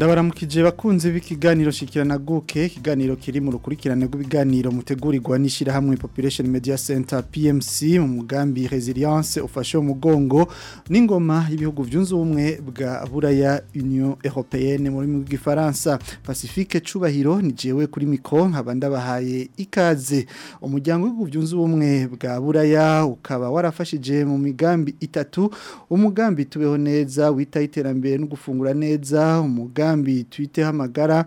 agora turangije bakunze b'ikiganiro shikirana guke ikiganiro kiri mu rukurikirane rw'ibiganiro mutegurirwa n'ishyirahamwe population media center PMC mu mugambi resilience ufashe umugongo n'ingoma y'ibihugu byunze ubumwe bwa buraya Union Européenne muri mu gifaransa Pacifique Cubahiro ni jewe kuri mikro nkabanda bahaye ikaze umujyango w'ibihugu byunze ubumwe bwa buraya ukaba warafashije mu migambi itatu umugambi tubeho neza wita iterambere no gufungura neza umugambi twiteho amagara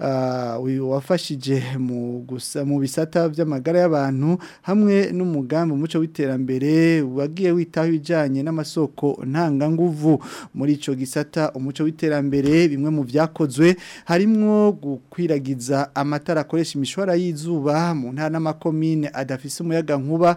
Ah, uyu wafashije mu gusa mu bisata by'amagara y'abantu hamwe n'umugambi umuco w'iterambere wagiye witaho ibijyanye n'amasoko ntanganguvu muri icyo gisata umuco w'iterambere bimwe mu byakozwe harimo gukwiragiza amatara akoresha imishwara y'izuba mu ntara n'amakomine adafise umuyaga nkuba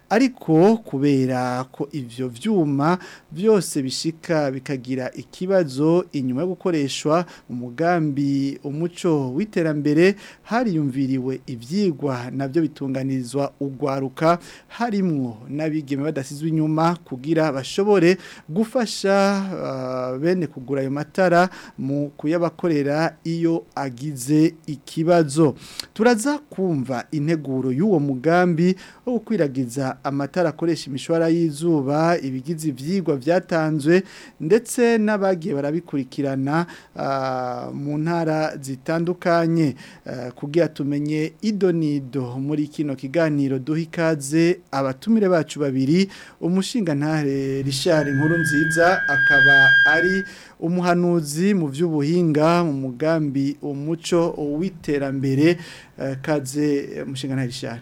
ariko kubera ko ibyo byuma byose bishika bikagira ikibazo inyuma yo gukoreshwa umugambi umuco w'iterambere hariyumviriwe ibyigwa nabyo bitunganiriza gushyikirizwa ugwaruka harimwo n'abigeme badasizwe inyuma kugira bashobore gufasha ah, bene kugura ayo matara mu kuyabakorera iyo agize ikibazo turaza kumva integuro y'uwo mugambi wo gukwiragiza amatara akoresha imishwara y'izuba ibigize ibyigwa byatanzwe ndetse n'abagiye barabikurikirana ah, mu ntara zitandukanye eh, kugira tumenye idonido muri kino kiganiro kiganiro duha ikaze abatumire bacu babiri umushingantare Richard inkuru nziza akaba ari umuhanuzi mu by'ubuhinga mu mugambi umuco w'iterambere eh, kaze eh, umushingantare Richard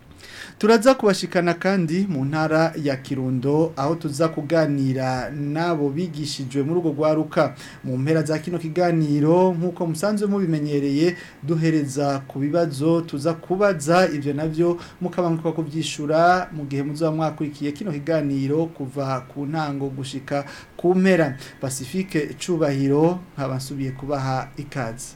turaza kubashikana kandi mu ntara ya kirundo aho tuza kuganira n'abo bigishijwe mu rugo rwaruka mu mpera za kino kiganiro nk'uko musanzwe mubimenyereye duhereza ku bibazo tuza kubaza ibyo nabyo mukabanguka kubyishura mu gihe muzaba mwakurikiye kino kiganiro kuva ku ntango gushika ku mpera pacifique cubahiro nkaba nsubiye kubaha ikaze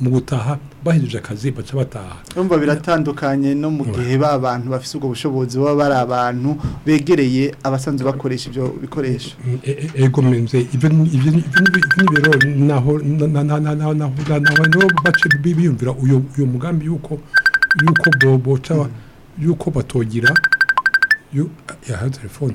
mu gutaha bahejeje akazi baca bataha urumva biratandukanye no mu gihe ba bantu bafite ubwo bushobozi baba bari abantu begereye abasanzwe bakoresha ibyo bikoresho ego mwenze ibyo n'ibiro naho bace biyumvira uyu mugambi yuko yuko boboca yuko batogira yaha telefone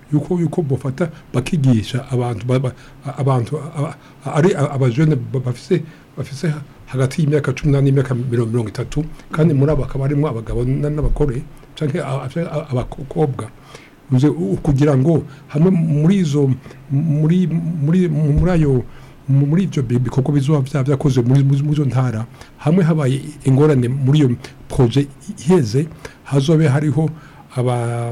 yuko yuko bafata bakigisha abantu abantu ari abajene bafise bafise hagati y'imyaka 18 n'imyaka 30 kandi muri abo akaba arimo abagabo n'abakore canke abakobwa uze kugira ngo hamwe muri zo muri muri muri ayo muri ibyo koko bizuba bya byakoze muri izo ntara hamwe habaye ingorane muri iyo projet iheze hazobe hariho aba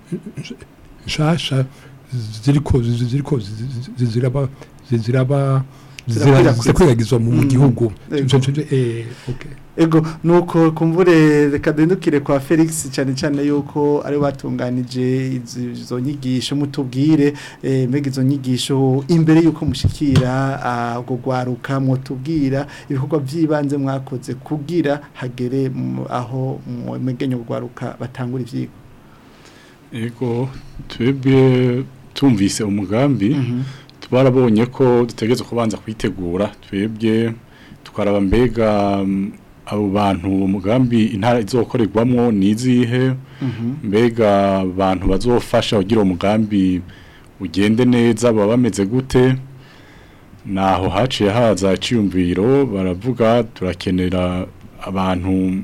nshasha ziriko ziraba ziraba zirakwiragizwa mu gihugu eh, ego nuko kumvure reka dendukire kwa Felix cyane cyane yuko ari batunganije izo nyigisho mutubwire eh, mbega izo nyigisho imbere yuko mushikira ubwo gwaruka mutubwira ibikorwa by'ibanze mwakoze kugira hagere aho mwegenye gwaruka batangura ivyiko ego twebwe tumvise umugambi mhm. twarabonye ko dutegeze kubanza kwitegura twebwe tukaraba mbega mm, abo bantu umugambi intara izokorerwamo n'izihe mhm. mbega abantu bazofasha ugira umugambi ugende neza baba bameze gute naho haciye haza icyiyumviro baravuga turakenera abantu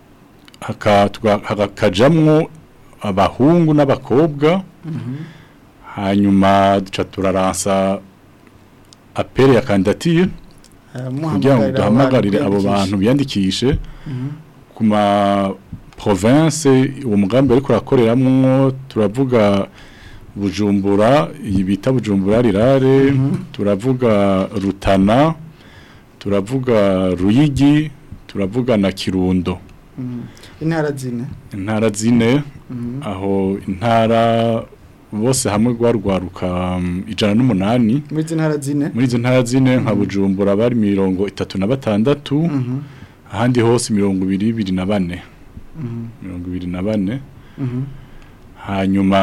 hakajamwo abahungu n'abakobwa mhm. hanyuma duca apere ya kandidatire eh, kugira ngo duhamagarire abo bantu biyandikishe mhm. kuma province uwo mugambi ariko urakoreramo turavuga bujumbura iyi bujumbura rirare mhm. turavuga rutana turavuga ruyigi turavuga na kirundo mhm. intara zine intara zine aho intara bose hamwe rwarwaruka um, ijana n'umunani muri izi ntara zine muri izi ntara zine nka bujumbura bari mirongo itatu na batandatu mhm. ahandi hose mirongo ibiri ibiri na bane mhm. mirongo ibiri na bane mhm. hanyuma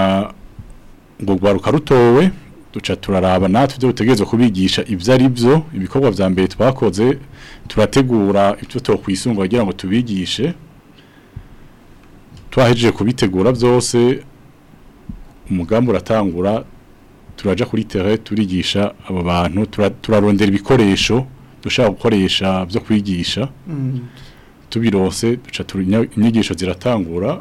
ngo rwaruka rutowe duca turaraba natwe ibyo butegereza kubigisha ibyo ari byo ibikorwa bya mbere twakoze turategura ibyo twakwisunga kugira ngo tubigishe twahejeje kubitegura byose umugambi uratangura turajya kuri terre turigisha abo bantu turarondera ibikoresho dushaka gukoresha byo kwigisha mm. tubirose duca inyigisho ziratangura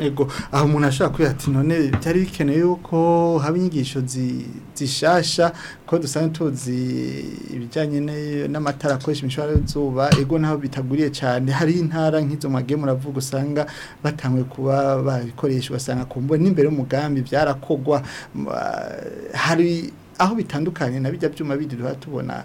ego aho umuntu ashobora kubwira ati none byari bikeneye yuko haba inyigisho zishasha ko dusanzwe tuzi ibijyanye n'amatara akoresha imishahara y'izuba ego naho bitaguriye cyane hari intara nk'izo magemu uravuga usanga batanguye kuba babikoresha ugasanga ku mboni n'imbere y'umugambi byarakogwa ah, hari aho bitandukanye na bijya byuma bindi duha tubona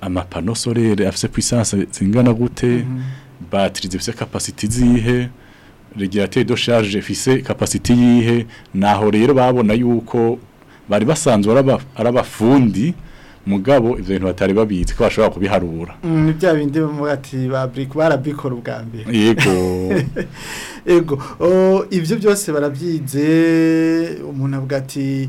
amapano solere afise puissance zingana gute mhm. batterie zifise capacity zihe regulateur de charge ifise capacity yihe naho rero babona yuko bari basanzwe arabafundi mugabo ibyo bintu batari babitse ko bashobora kubiharura ni mm, bya bindi ati barabikora ubwa mbere yego yego ibyo byose barabyize umuntu avuga ati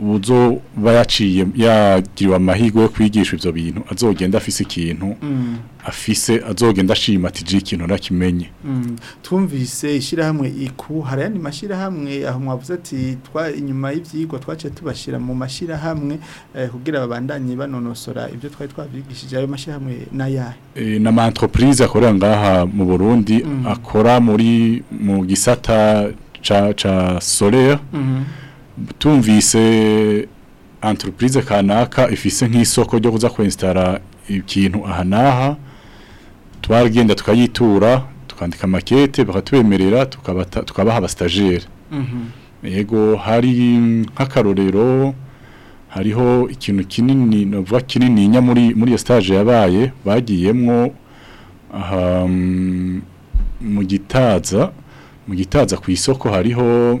ubuzo bayaciye yagiriwe amahirwe yo kwigisha ibyo bintu azogenda afise ikintu mm. afise azogenda ashima ati ji ikintu nakimenye mm. twumvise ishyirahamwe iku hari ayandi mashyirahamwe aho mwavuze ati inyuma y'ibyigwa twace tubashyira mu mashyirahamwe eh, kugira babandanye banonosora ibyo twari twabigishije ayo mashyirahamwe n'ayahe eh, ni amantopulize akorera ngaha mu burundi mm. akora muri mu gisata cya soreya tumvise entreprise kanaka ifise nk'isoko ryo kuza kwinstara ikintu aha naha twaragenda tukayitura tukandika makete bakatwemerera tukabaha abastagere mhm. yego hari nk'akarorero hariho ikintu kinini navuga kinini nya muri muri iyo stage yabaye bagiyemo mu gitaza mu gitaza ku isoko hariho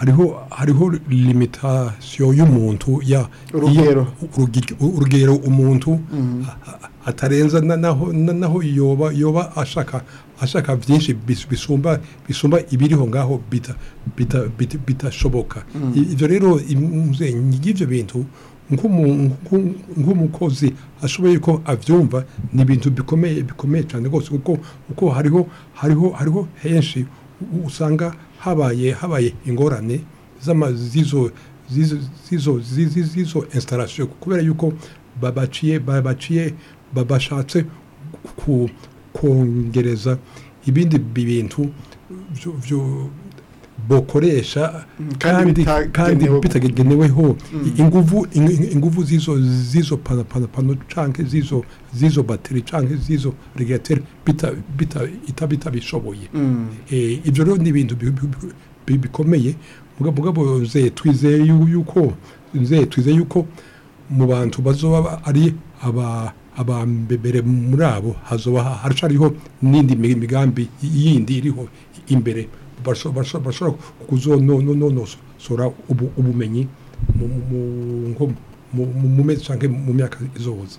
hariho hariho limitasiyo y'umuntu ya urugero umuntu mm-hmm. atarenza naho naho yoba yoba ashaka ashaka byinshi bisumba bisumba ibiriho ngaho bita bitashoboka mm-hmm. ibyo rero y'ibyo bintu nk'umukozi ashoboye ko abyumva ni ibintu bikomeye bikomeye cyane rwose kuko kuko hariho hariho hariho henshi usanga habaye habaye ingorane z'izo z'izo instalation kubera yuko babaciye babaciye babashatse kongereza ibindi bintu bokoresha mm, kandi kandi bitageneweho mm. inguvu inguvu zizo zizo pano canke zizo zizo bateri canke zizo regateri bita bita itabita bishoboye mm. eh ivyo rero ni ibintu bikomeye mugabo ze twizeye yuko ze twizeye yuko mu bantu bazoba ari aba abambere muri abo hazoba harashariho nindi migambi yindi iriho imbere bashobora kuzonosora ubumenyi mu mezi cyangwa mu myaka izohoza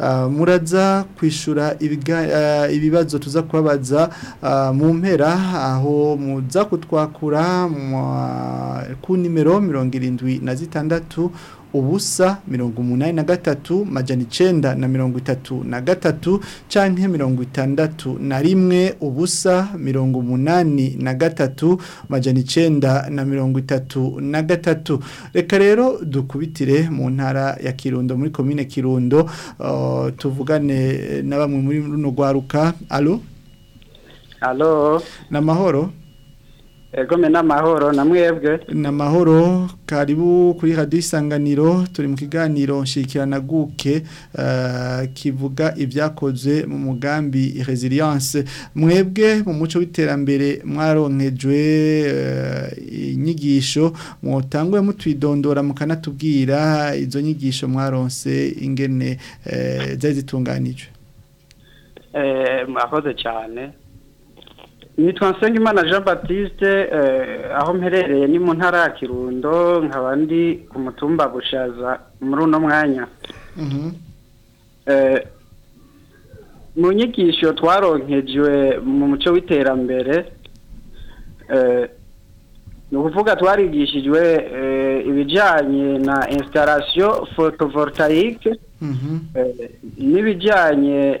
ah, muraza kwishyura eh, ibibazo tuza kubabaza Ah, mu mpera aho muza kutwakura ah, ku nimero mirongo irindwi na zitandatu ubusa mirongo umunani na gatatu majana icenda na mirongo itatu na gatatu canke mirongo itandatu na rimwe ubusa mirongo umunani na gatatu majana icenda na mirongo itatu na gatatu reka rero dukubitire mu ntara ya kirundo muri komine kirundo ah, tuvugane na bamwe muri runo rwaruka alo halo ni amahoro ego ni amahoro na mwebwe ni amahoro karibu kuri hadisanganiro turi mu kiganiro nshikiranaguke eh, kivuga ibyakozwe mu mugambi resilience mwebwe mu muco w'iterambere mwaronkejwe eh, inyigisho mutangwe mutwidondora mukanatubwira izo nyigisho mwaronse ingene eh, zari zitunganijwe mwakoze cyane ni imana jean baptiste eh, aho mperereye ni mu ntara ya kirundo nkaba ndi ku mutumba gushaza muri uno mwanya mhm. eh, mu nyigisho twaronkejwe mu muco w'iterambere eh, ni ukuvuga twarigishijwe ibijyanye na instalation photovoltaique mhm. n'ibijyanye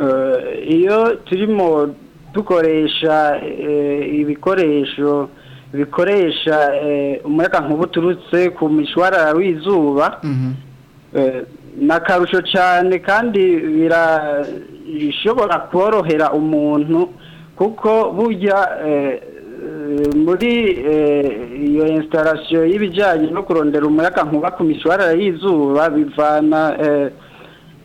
eh, iyo turimo dukoresha ibikoresho bikoresha eh, umuyaga nkuba uturutse ku mishwarara w'izuba mhm. eh, akarusho cyane kandi birashobora korohera umuntu kuko burya eh, muri iyo instarasiyo y'ibijyanye no kurondera umuyaga nkuba ku mishwarara y'izuba bivana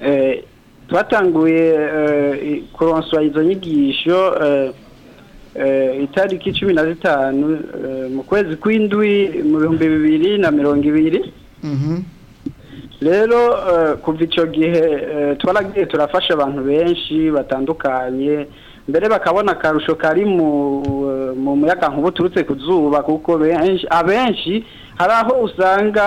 eh, twatanguye kuronswa izo nyigisho Eh, itariki cumi na zitanu eh, mu kwezi kw'indwi mu bihumbi bibiri na mirongo ibiri mhm. rero eh, kuva icyo gihe twaragiye turafasha abantu benshi batandukanye mbere bakabona akarusho kari mu muyaga nkubu turutse ku zuba kuko abenshi hari aho usanga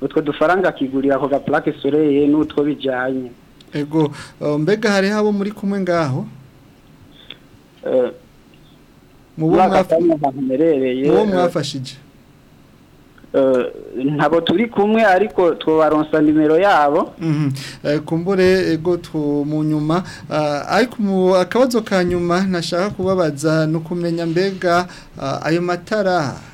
utwo dufaranga akigurira ako gapurake soreye n'utwo bijyanye mbega hari abo muri kumwe ngaho mu mwafashije eh, ntabwo turi kumwe ariko twabaronsa nimero yabo mhm. eh, kumbure ego mu nyuma eh, ariko akabazo ka nyuma nashaka kubabaza no kumenya mbega ayo matara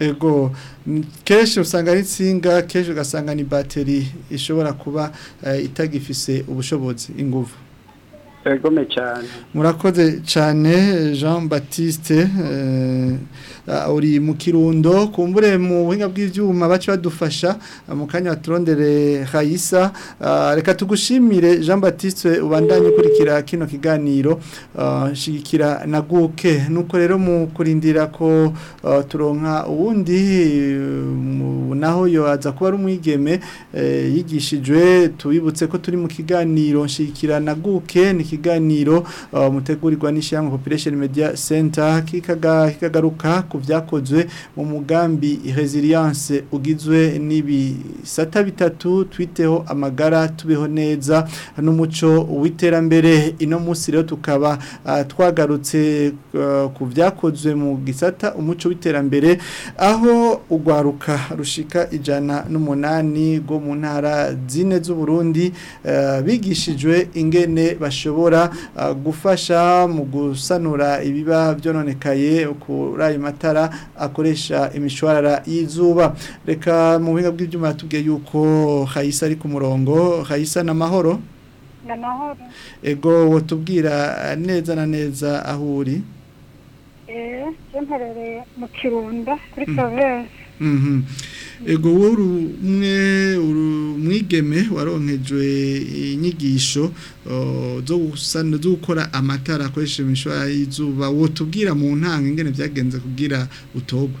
ego kenshi usanga ari insinga ugasanga ni bateri ishobora kuba eh, itagifise ubushobozi ingufu ego cyane murakoze cyane jean batiste eh, uri mu kirundo kumbure mu buhinga bw'ibyuma baca badufasha mu kanya baturondere hayisa reka tugushimire jean Baptiste ubandanye ukurikira kino kiganiro shigikira na guke nuko rero mu kurindira ko turonka uwundi naho yo aza kuba ari umwigeme yigishijwe tubibutse ko turi mu kiganiro shigikira na guke ni ikiganiro mutegurirwa n'ishyirahamwe population media center kikaga kikagaruka ku byakozwe mu mugambi resilience ugizwe n'ibisata bitatu twiteho amagara tubeho neza n'umuco w'iterambere ino munsi rero tukaba ah, twagarutse ah, ku byakozwe mu gisata umuco w'iterambere aho ugwaruka rushika ijana n'umunani go mu ntara zine z'uburundi ah, bigishijwe ingene bashobora gufasha mu gusanura ibiba byononekaye kuri ayo amatara akoresha imishwarara y'izuba reka mu buhinga bw'ibyuma tubwiye yuko hayisa ari ku murongo hayisa na mahoro na mahoro ego watubwira neza na neza aho uri eee eh, mu kirundo kuri mm. porovensi mm-hmm. ego wowe umwe umwigeme waronkejwe inyigisho zo gukora amatara akoresheje imishwara y'izuba wotubwira mu ntanga ingene byagenze kubwira utogwe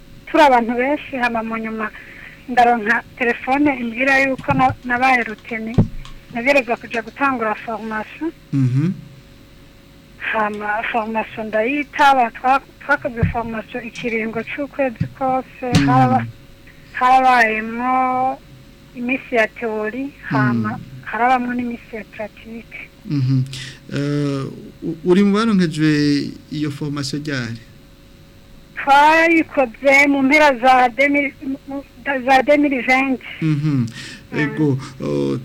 turi abantu benshi hama mu nyuma ndaronka telefone imbwira yuko nabaye ruteni nagereza kujya gutangura foromasi mhm. hama foromasi ndayitaba twakoze foromasi ikiringo cy'ukwezi kose mhm. habayemo iminsi ya teori hama harabamwe n'imisi ya puratike mm-hmm. uh, uri mu baronkejwe iyo foromasiyo ryari twayikoze mu mpera za demiri mm-hmm. ego uh,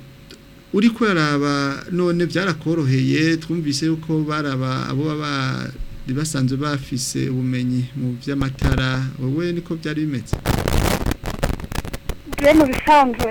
uri kuraraba none byarakoroheye twumvise yuko baraba abo baba basanzwe bafise ubumenyi mu by'amatara wowe niko byari bimeze byo mu bisanzwe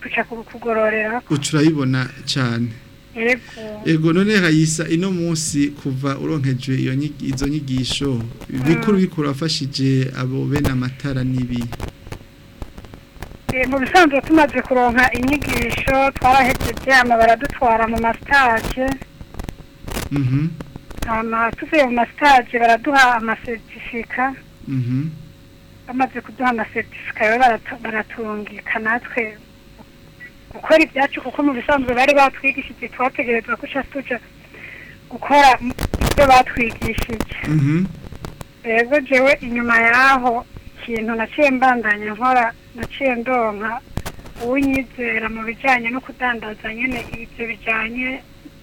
tuca kugororera uca urayibona cyane ego none rayisa ino munsi kuva uronkeje iyo izo nyigisho bikuru ah. bikuru wafashije abo bene amatara n'ibi eh, mu bisanzwe tumaze kuronka inyigisho twarahejeje amabara dutwara mu masitaje mhm. tuvuye mu masitaje baraduha amasetifika mhm. bamaze kuduha amasetifika rero baratungika natwe gukora ibyacu kuko mu bisanzwe bari batwigishije twategereza ko ushaka tujya gukora ibyo batwigishije mhm. rero jewe inyuma y'aho kintu naciye mbandanya nkora naciye ndonka unyizera mu bijyanye no kudandaza nyine ibyo bijyanye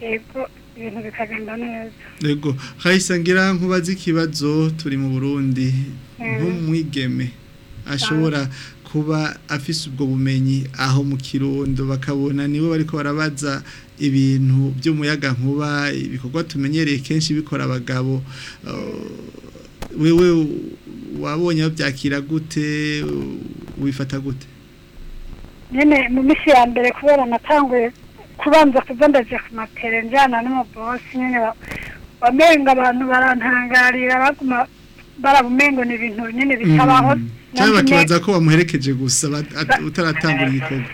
yego ibintu bikagenda neza yego ngira nkubaza ikibazo turi mu burundi mm. nk'umwigeme ashobora ah. kuba afise ubwo bumenyi aho mu kirundo bakabona nibo bariko barabaza ibintu by'umuyaga nkuba ibikorwa tumenyereye kenshi bikora abagabo oh, wewe wabonye byakira gute wifata gute nyine mu minsi ya mbere kubera natanguye kubanza kuza ndajya ku matere njyana n'umubosi nyine wamenga abantu barantangarira baguma barabumengo ni ibintu nyine bitabaho mm. cyane bakibaza ko bamuherekeje gusa utaratangura igikorwa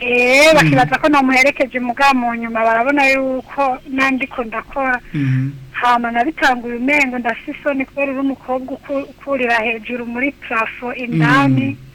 Eh, mm. bakibaza ko namuherekeje umugabo mu nyuma barabona yuko nandiko ndakora mm-hmm. hama nabitanguye umengo ndafite isoni kubera uri umukobwa ukurira hejuru muri parafo indani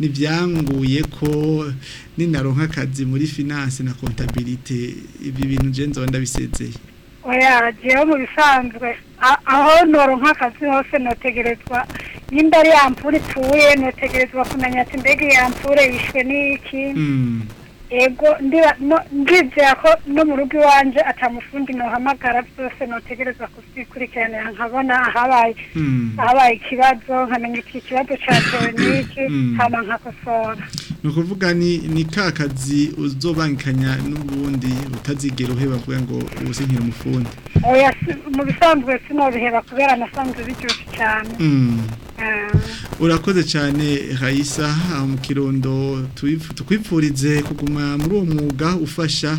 ntibyanguye ko ninaronka akazi muri finance na kontabirite ibi bintu ngenzi ndabisezeye oya jewe mu bisanzwe aho noronka akazi hose notegerezwa nimba ari yampfura ipfuye notegerezwa kumenya ati mbega yampfure yishwe n'iki mm. ndiba ndizera ko no mu rugo iwanjye atamufundi ntuhamagara byose ntutegereza kubikurikiranira nkabona ahabaye hmm. ahabaye ikibazo nkamenya iki kibazo cyatewe n'iki nkaba hmm. hmm. nkakosora ni ukuvuga ni ka kazi uzobangikanya n'ubundi utazigera uheba kugira ngo ubusinkire umufundi mu bisanzwe sinobiheba kubera nasanzwe biryoshye cyane eh. urakoze cyane hayisa mu kirundo tukwifurize kuguma Ah, muri uwo mwuga ufasha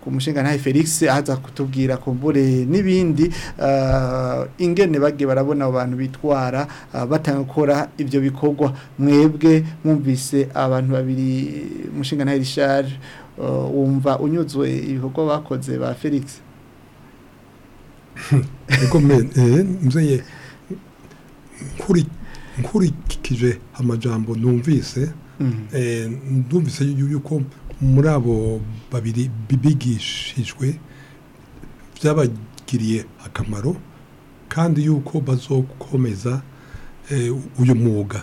ku mushinga Felix aza kutubwira ku kumbure n'ibindi uh, ingene bagiye barabona abantu bitwara uh, batangakora ibyo bikorwa mwebwe mwumvise abantu babiri mushinga ntahe Richard uh, wumva unyuzwe ibikorwa bakoze ba Felix eh, nkurikije amajambo numvise mm. eh, numvise yuko muri abo babiri bigishijwe byabagiriye akamaro kandi yuko bazokomeza eh, uyu mwuga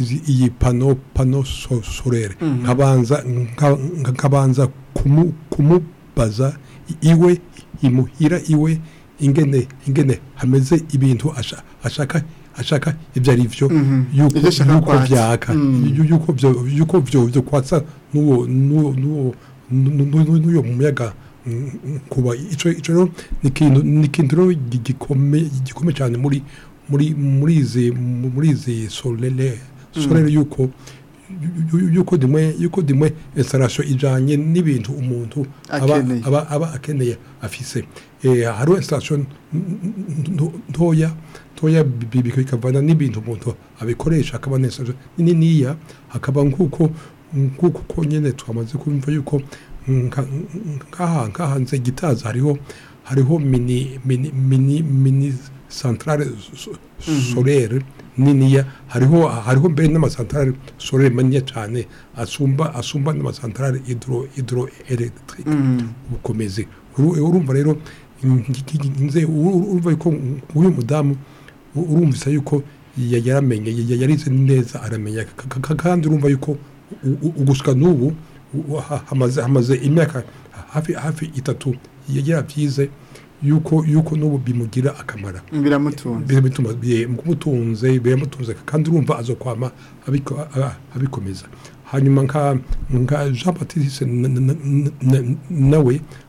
iyi pano pano sorere mhm. nkabanza nkabanza kumubaza iwe imuhira iwe ingene ingene hameze ibintu asha ashaka ashaka ibyo ari byo mhm. yuko byaka yuko byo mhm. yuko byo kwatsa n'uwo n'uwo n'uwo muyaga kuba icyo rero ni ikintu rero gikomeye cyane muri muri izi sorere sorere y'uko yuko dimwe yuko dimwe insarasho ijanye n'ibintu umuntu aba aba akeneye afise hari insarasho ntoya ntoya bikavana n'ibintu umuntu abikoresha akaba n'insarasho niya akaba nk'uko nk'uko nyine twamaze kumva yuko nk'ahantu gitazi hariho hariho mini santarare sorere niniya hariho hariho mbere n'amasantarare sorere manini cyane asumba asumba n'amasantarare idoro eregitike mm-hmm. ubukomezi urumva rero urumva ko uyu mudamu urumvise yuko yaramenye yarize neza aramenya kandi urumva yuko ugusuka n'ubu hamaze imyaka hafi hafi itatu yabyize yuko yuko n'ubu bimugira akamaro biramutunze biramutunze kandi urumva azo kwama abikomeza hanyuma nka jean patrice nawe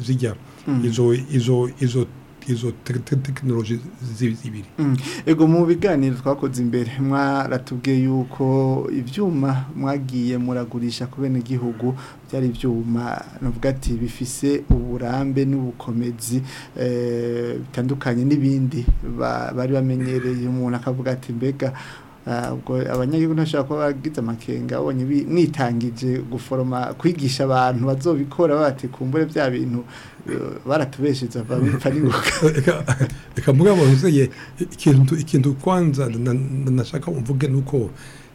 zijya mm. izo izo izo tekinoloji zibiri mm. ego mu biganiro twakoze imbere mwaratubwiye yuko ibyuma mwagiye muragurisha ku bene gihugu byari ibyuma navuga ati bifise uburambe n'ubukomezi eh, bitandukanye n'ibindi bari bamenyereye umuntu akavuga ati mbega abanyagihugu ntashobora kuba bagize amakenga babonye mwitangije guforoma kwigisha abantu bazobikora bati kumbure bya bintu eh, baratubeshiza bapfa n'ingoga reka mvuga ngo nzeye ikintu ikintu kwanza nashaka mvuge nuko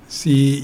si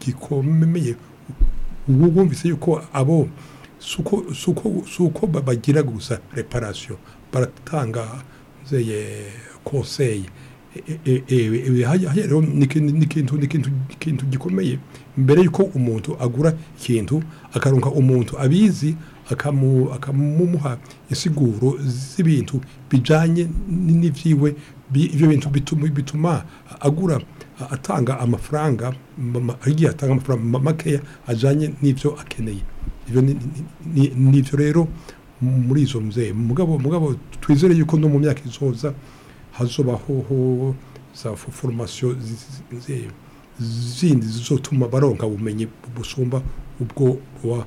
gikomeye ubu bumvise yuko abo si uko bagira gusa reparasiyo baratanga konseye e, e, e, n'ikintu gikomeye mbere y'uko umuntu agura ikintu akaronka umuntu abizi akamumuha insiguro z'ibintu bijyanye n'ibyiwe ibyo bintu bituma agura atanga amafaranga agiye atanga amafaranga makeya ajyanye n'ibyo akeneye n'ibyo rero muri izo nzego mugabo mugabo twizere yuko no mu myaka izoza hazobaho za foromasiyo zindi zizotuma baronka ubumenyi busumba ubwo wa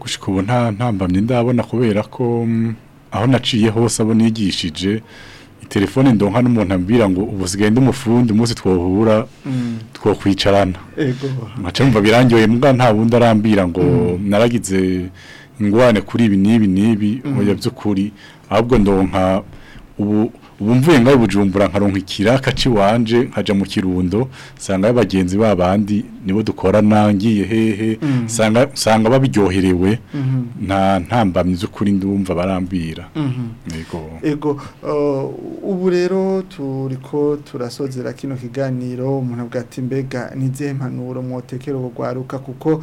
gushika ubu nta ntambamye ndabona kubera ko mm, aho naciye hose abo nigishije telefone ndonka n'umuntu ambwira ngo ubu sigende umufundi umunsi twohura mm. twokwicarana nkaca numva birangiye mbwa nta wundi arambwira ngo mm. naragize ingwane kuri ibi n'ibi n'ibi mu mm. by'ukuri ahubwo ndonka ubu ubu mvuye ngaho bujumbura nkaronka ikiraka ciwanje nkaja mu kirundo sanga abagenzi babandi nibo dukora nangiye hehe mm-hmm. sanga sanga babiryoherewe mm-hmm. nta ntambamye z'ukuri ndumva barambira mm-hmm. yego yego ubu rero turiko turasozera kino kiganiro umuntu avuga ati mbega nizihe mpanuro mwotekero rwaruka kuko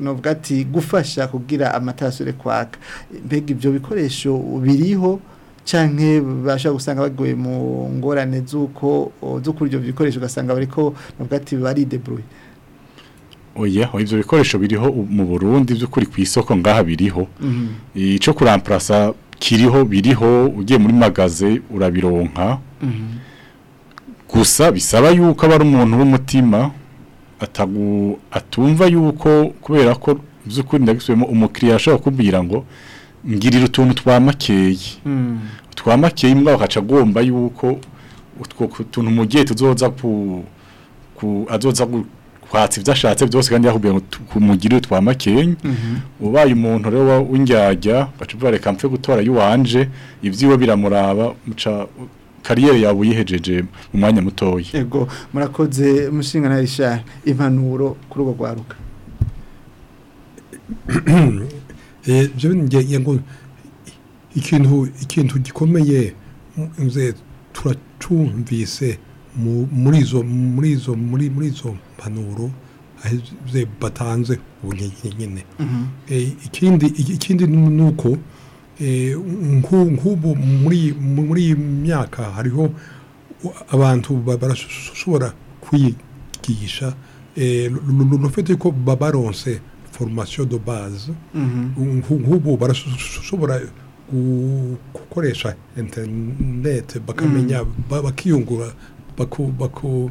novuga ati gufasha kugira amatarasure kwaka mbega ibyo bikoresho biriho canke basha gusanga baguye mu ngorane z'uko z'ukuryo bikoresho gasanga bariko navuga ati bari debrouille oya ibyo bikoresho biriho mu Burundi by'ukuri ku isoko ngaha biriho mhm. ico kuramplasa kiriho biriho ugiye muri magaze urabironka mhm. gusa bisaba yuko abari umuntu w'umutima atumva yuko kubera ko by'ukuri ndagusubiyemo umukiriya ashobora kubwira ngo ngirira utuntu twamakeye hmm. twamakeye mbwa bakaca agomba yuko utwo tuntu mu tuzoza ku ku azoza kwatsa ibyo ashatse byose kandi yakubwira ngo kumugirire twamakeye mhm. ubaye umuntu rero w'indyajya baca reka mpfe gutora yuwanje iby'iwe biramuraba muca kariyeri yawe uyihejeje mu mwanya mutoya yego murakoze umushinga na rishari impanuro kuri urwo rwaruka eh, ikintu gikomeye turacumvise muri izo muri izo muri izo mpanuro batanze ubu nyine mhm. eh, ikindi ni uko Eh, nk'ubu muri iyi myaka hariho abantu barashobora kwigisha rufite eh, ko baronse foromasiyo do baze mm-hmm. nk'ubu barashobora gukoresha interinete bakamenya mm-hmm. bakiyungura baku baku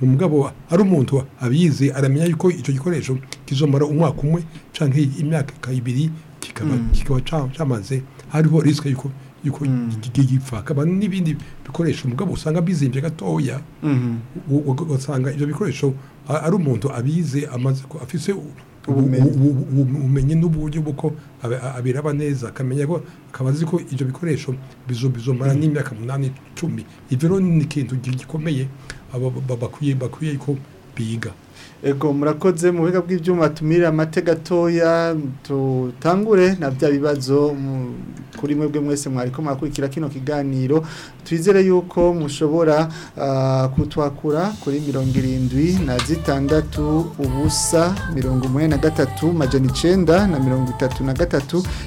mu ari umuntu abizi aramenya yuko icyo gikoresho kizomara umwaka umwe cyangwa imyaka ibiri kikaba mm. cyamaze hariho risike yuko yuko mm. gipfa akaba n'ibindi bikoresho umugabo usanga bizimbye gatoya ugasanga mm-hmm. ibyo bikoresho ari umuntu abize amaze afise ubumenyi n'uburyo bw'uko abiraba neza akamenya ko akaba azi ko ibyo bikoresho bizomara mm. n'imyaka munani icumi ibyo rero ni ikintu gikomeye bakwiye ko biga ego murakoze mu biga bw'ibyuma tumirira amate gatoya tutangure na bya bibazo kuri mwebwe mwese mwariko mwakurikira kino kiganiro twizere yuko mushobora ah, kutwakura kuri mirongo irindwi na zitandatu ubusa mirongo umwe na gatatu majana icenda na mirongo itatu na gatatu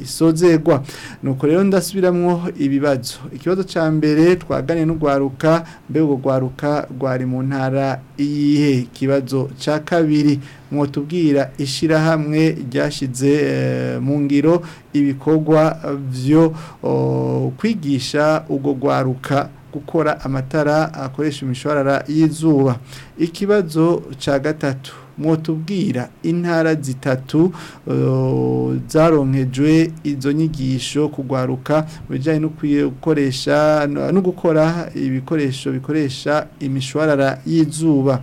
kisozerwa nuko rero ndasubiramwo ibibazo ikibazo cya mbere twaganiye n’ugwaruka mbega urwo rwaruka rwari mu ntara iyihe ikibazo cya kabiri mwotubwira ishyirahamwe ryashyize eh, mu ngiro ibikorwa byo kwigisha ubwo rwaruka gukora amatara akoresha imishwarara y'izuba ikibazo cya gatatu mwotubwira intara zitatu eh, zaronkejwe izo nyigisho kugwaruka mu bijyanye no gukoresha no gukora ibikoresho bikoresha imishwarara y'izuba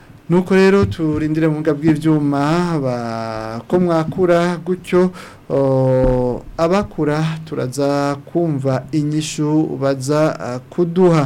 nuko rero turindire mu bw'ibyuma ko mwakura gutyo abakura turaza kumva inyishu baza kuduha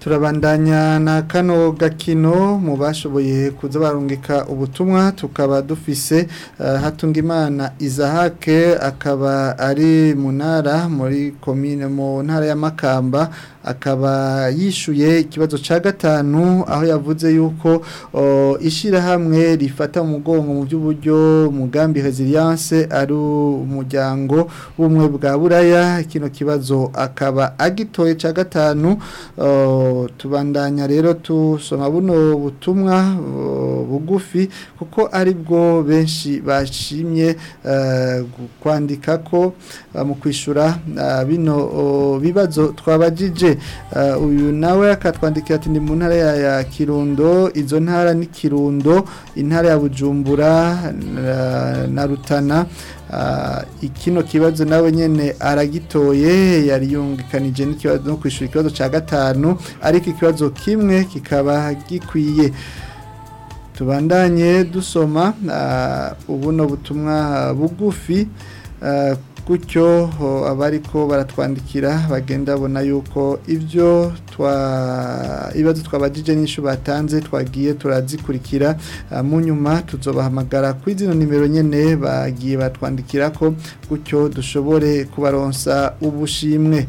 turabandanya na kano gakino mu bashoboye kuza barungika ubutumwa tukaba dufise hatunga eh, hatungimana izahake akaba ari munara muri komine mu ntara ya makamba akaba yishuye ikibazo cya gatanu aho yavuze yuko ishyirahamwe rifata umugongo mu by'uburyo mugambi resiliyanse ari umuryango w'ubumwe bwa buraya kino kibazo akaba agitoye cya gatanu tubandanya rero tusoma buno butumwa bugufi kuko aribwo benshi bashimye eh, kwandika ko eh, mu kwishyura eh, bino bibazo twabajije. uyu nawe akatwandikira ati ni mu ntara ya kirundo izo ntara ni kirundo intara ya bujumbura na rutana Ah, ikino kibazo nawe nyine aragitoye yari yungikanije n'ikibazo no kwishyura ikibazo cya gatanu ariko ikibazo kimwe kikaba gikwiye tubandanye dusoma ah, ubuno butumwa bugufi ah, gutyo abari ko baratwandikira bagenda babona yuko ibyo ibibazo twabagije n'inshuro batanze twagiye turazikurikira ah, mu nyuma tuzobahamagara ku izina nimero nyine bagiye batwandikira ko gutyo dushobore kubaronsa ubushimwe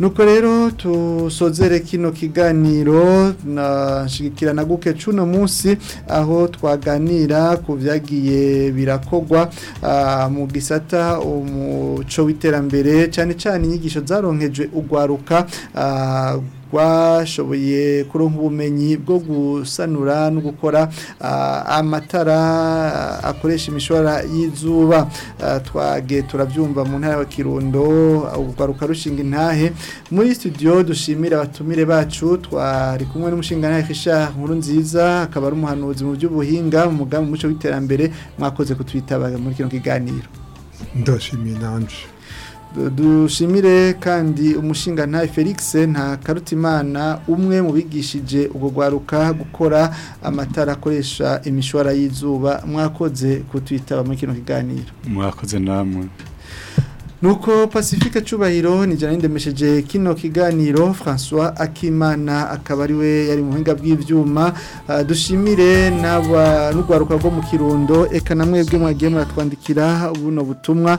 nuko rero tusozere kino kiganiro na guke cuno munsi aho twaganira ku byagiye birakogwa ah, mu gisata umuco w'iterambere cyane cyane inyigisho zaronkejwe ugwaruka ah, twashoboye kuronka ubumenyi bwo gusanura no gukora amatara akoresha imishora y'izuba twage turabyumva mu ntara ya kirundo urwaruka rushinga intahe muri studio dushimira abatumire bacu twari kumwe n'umushingantahe Fisha nkuru nziza akaba ari umuhanuzi mu by'ubuhinga mu muco w'iterambere mwakoze kutwitaba muri kino kiganiro ndashimiye nanje dushimire kandi umushinga ntawe felix nta karutimana umwe mu bigishije ubwo rwaruka gukora amatara akoresha imishwara y'izuba mwakoze kutwitaba muri kino kiganiro mwakoze namwe nuko pacifique cyubahiro nijyana y'indemesheje kino kiganiro François akimana akaba ari we yari mu buhinga bw'ibyuma ah, dushimire n'urwaruka rwo mu kirundo eka na mwebwe mwagiye muratwandikira buno butumwa